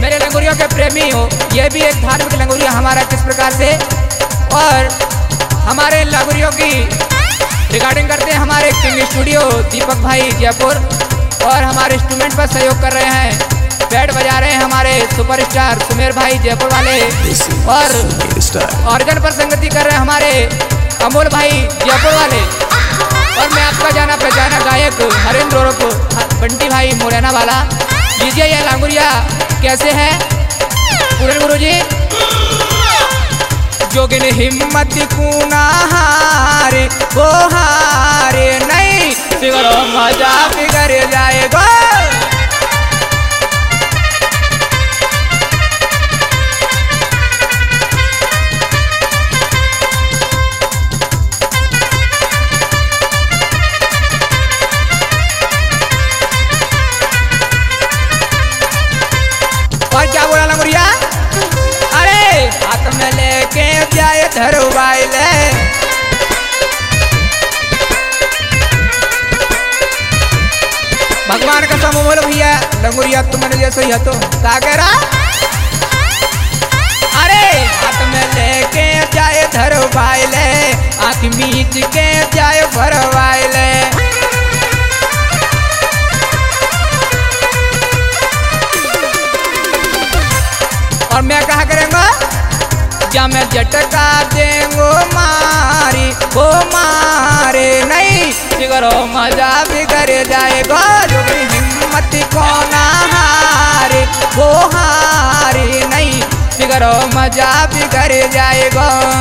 मेरे लंगूरियों के प्रेमी हो ये भी एक धार्मिक लंगूरिया हमारा किस प्रकार से? और हमारे लंगूरियों की रिकॉर्डिंग करते हैं हमारे किंग स्टूडियो दीपक भाई जयपुर। और हमारे इंस्ट्रूमेंट पर सहयोग कर रहे हैं बैट बजा रहे हैं हमारे सुपरस्टार सुमेर भाई जयपुर वाले। और ऑर्गन पर संगति कर रहे हैं हमारे अमोल भाई जयपुर वाले। और मैं आपका जाना पहचाना गायक हरेंद्र बंटी भाई मुरैना वाला। लीजिए ये लांगुरिया। कैसे हैं? पूरन गुरु जी जोगिन हिम्मत कूना हारे वो हारे, नहीं, फिगर मज़ा फिगर जाएगा भगवान का सम बोलो भैया। लंगुरिया तुम्हारे जैसे ही तो। क्या कह रहा? अरे, हाथ में लेके जाए धरवाइल। आँख मीच के जाए भरवाइल। और मैं कहा करेंगा? क्या मैं झटका देंगो मारी वो मारे। नहीं फिगरो मज़ा बिगड़ जाएगा। जो हिम्मत हो ना हारे वो हारे नहीं। फिगरो मज़ा बिगड़ जाएगा।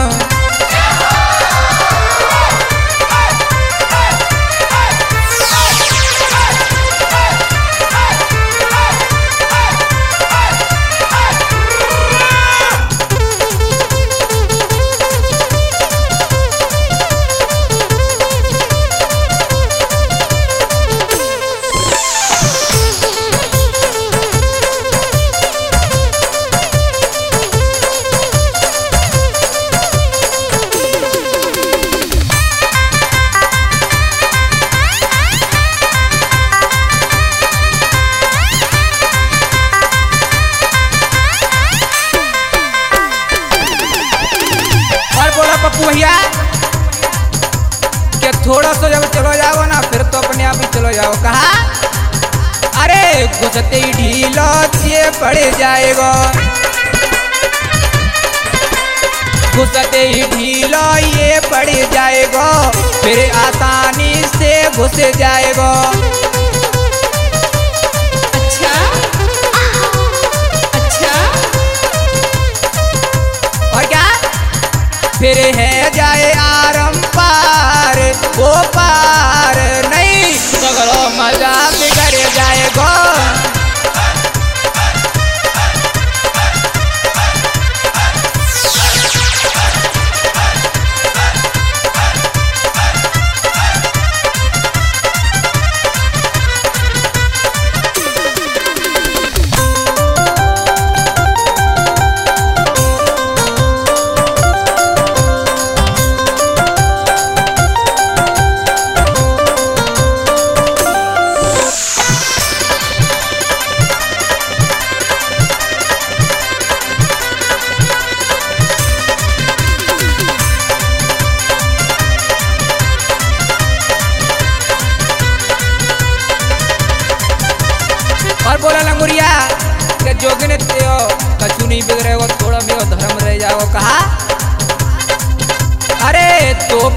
जाओ कहा? अरे घुसते ढीलो ये पड़ जाएगा। घुसते ही ढीलो ये पड़ जाएगा। फिर आसानी से घुस जाएगा।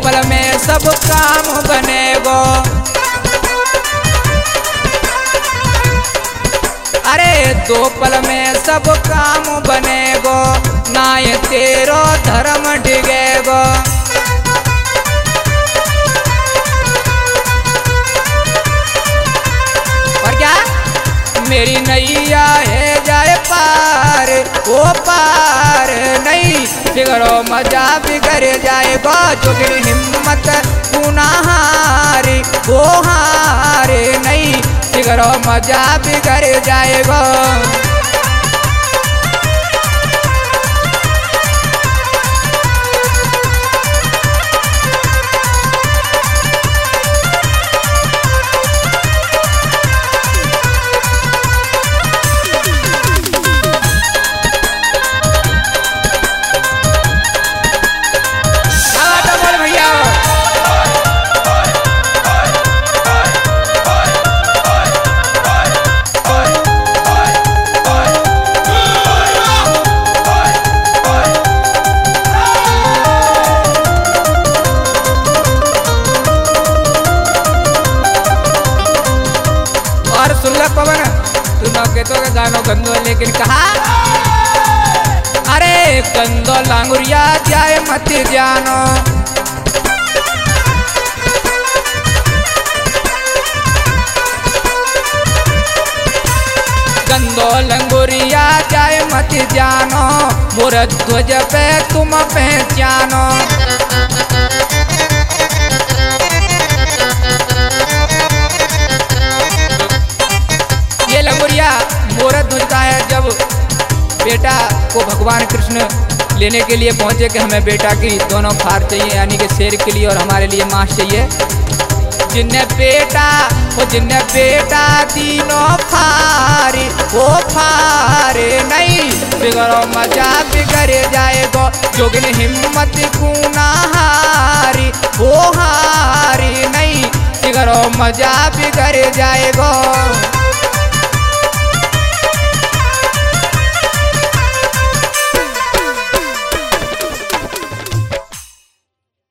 पल में सब काम बनेगो अरे दो पल में सब काम बनेगो ना ये तेरो धर्म डिगेगो वो पार नहीं। बिगड़ो मज़ा बिगड़ जाएगा जो गिर हिम्मत पुना हारी, वो हारे नहीं। बिगड़ो मज़ा बिगड़ जाएगा लेकिन कहा? अरे, गंदो लांगुरिया जाए मत जानो। गंदो लंगुरिया जाए मत जानो मोर ध्वज पे तुम पहचानो। ध्वज का है जब बेटा को भगवान कृष्ण लेने के लिए पहुँचे कि हमें बेटा की दोनों फार चाहिए, यानी कि शेर के लिए और हमारे लिए मांस चाहिए। जिन्ने बेटा वो जिन्ने बेटा तीनों फारी, वो फारे नहीं। बिगड़ो मज़ा, बिगड़ जाएगो। जोगिन हिम्मत कूना हारी, वो हारी नहीं। बिगड़ो मज़ा, बिगड़ जाएगो।